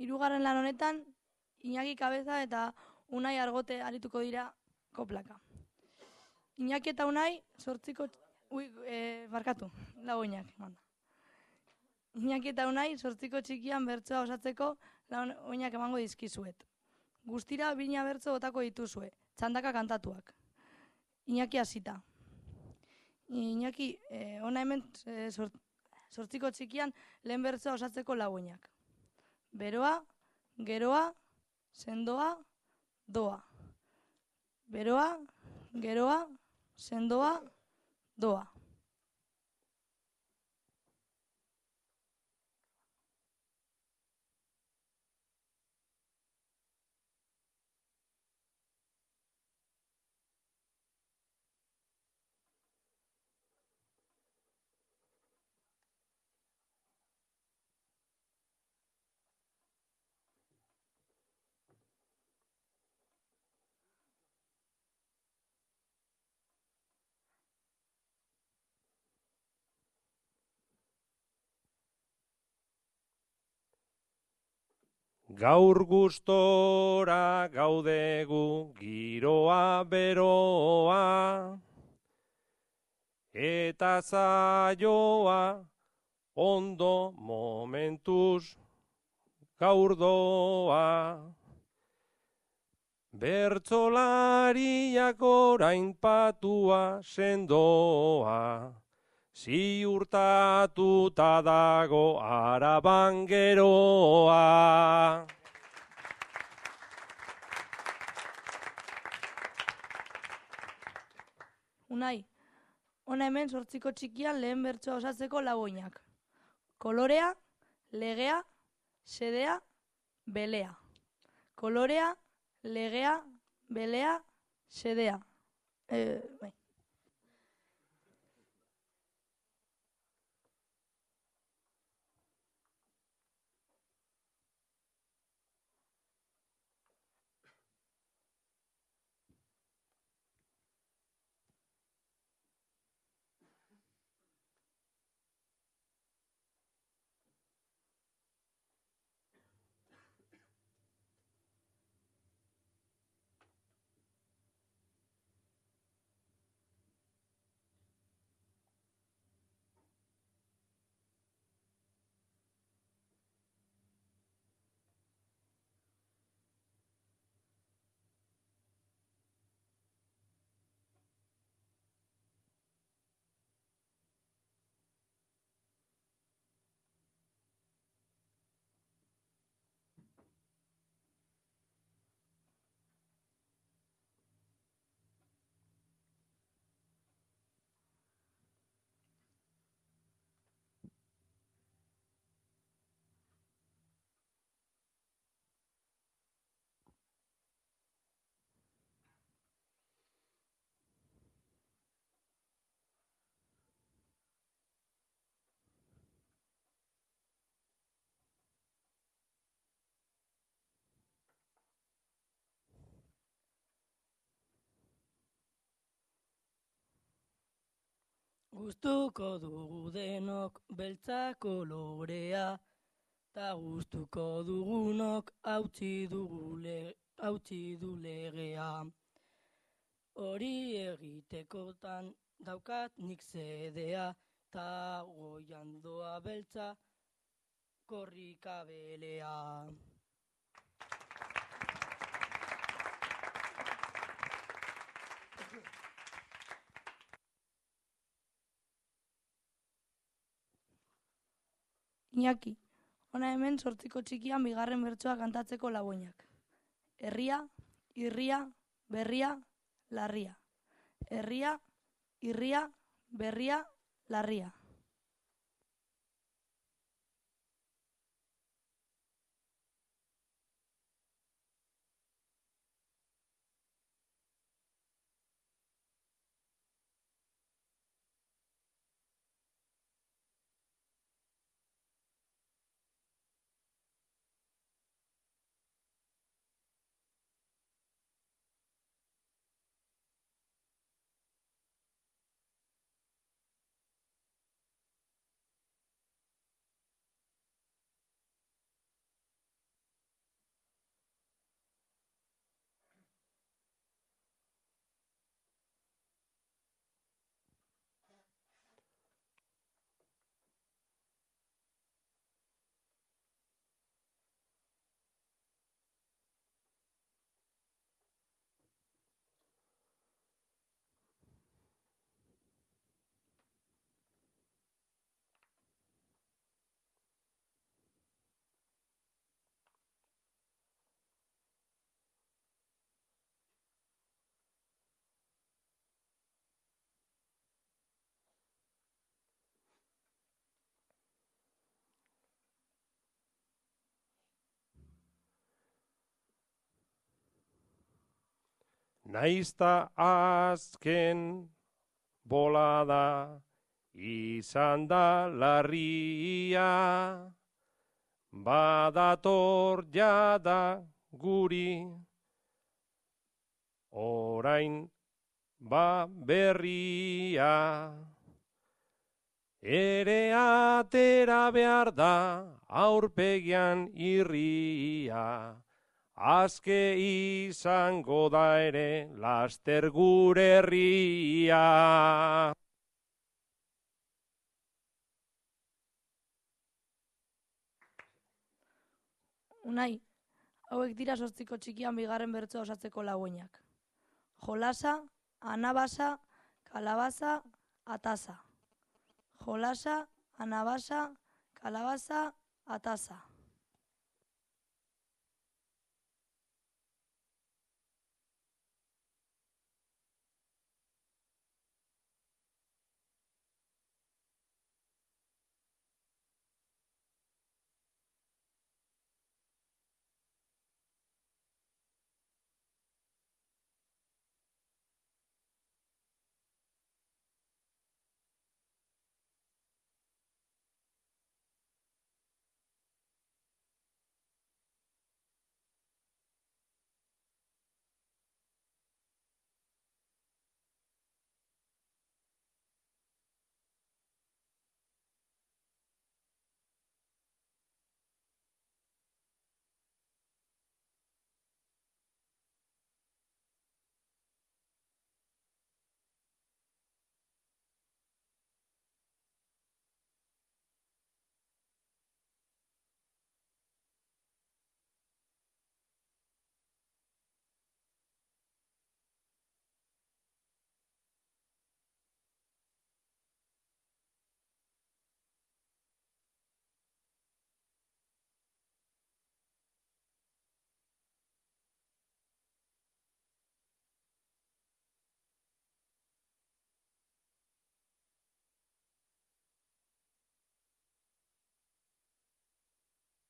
Hirugarren lan honetan, Iñaki Kabeza eta Unai Argote arituko dira koplaka. Iñaki eta Unai, sortziko... Ui, e, barkatu, lago Iñaki. Manda. Iñaki eta Unai, sortziko txikian bertsoa osatzeko lan oinak emango dizkizuet. Guztira bina bertso botako dituzue, txandaka kantatuak. Iñaki hasita. Iñaki, eh, ona hemen eh, sort, sortziko txikian lehen bertsoa osatzeko laguinak. Beroa, geroa, sendoa, doa. Beroa, geroa, sendoa, doa. Gaur gustora gaudegu giroa beroa eta zaioa ondo momentuz gaur doa. Bertzolariak orain patua sendoa. Ziurtatuta dago araban geroa. Unai, ona hemen sortziko txikian lehen bertsoa osatzeko lagoinak. Kolorea, legea, sedea, belea. Kolorea, legea, belea, sedea. Eh, bai. Gustuko dugu denok beltza kolorea, ta gustuko dugunok hautsi dugu le, hautsi du. Hori egitekotan daukat nik zedea, ta goian doa beltza korrikabelea. Iñaki, ona hemen sortziko txikian bigarren bertsoa kantatzeko lagoinak. Herria, irria, berria, larria. Herria, irria, berria, larria. Naizta azken bolada izan da larria, badator jada guri, orain ba berria. Ere atera behar da aurpegian irria, azke izango da ere laster gure herria. Unai, hauek dira sortziko txikian bigarren bertsoa osatzeko laguinak. Jolasa, anabasa, kalabaza, atasa. Jolasa, anabasa, kalabaza, atasa.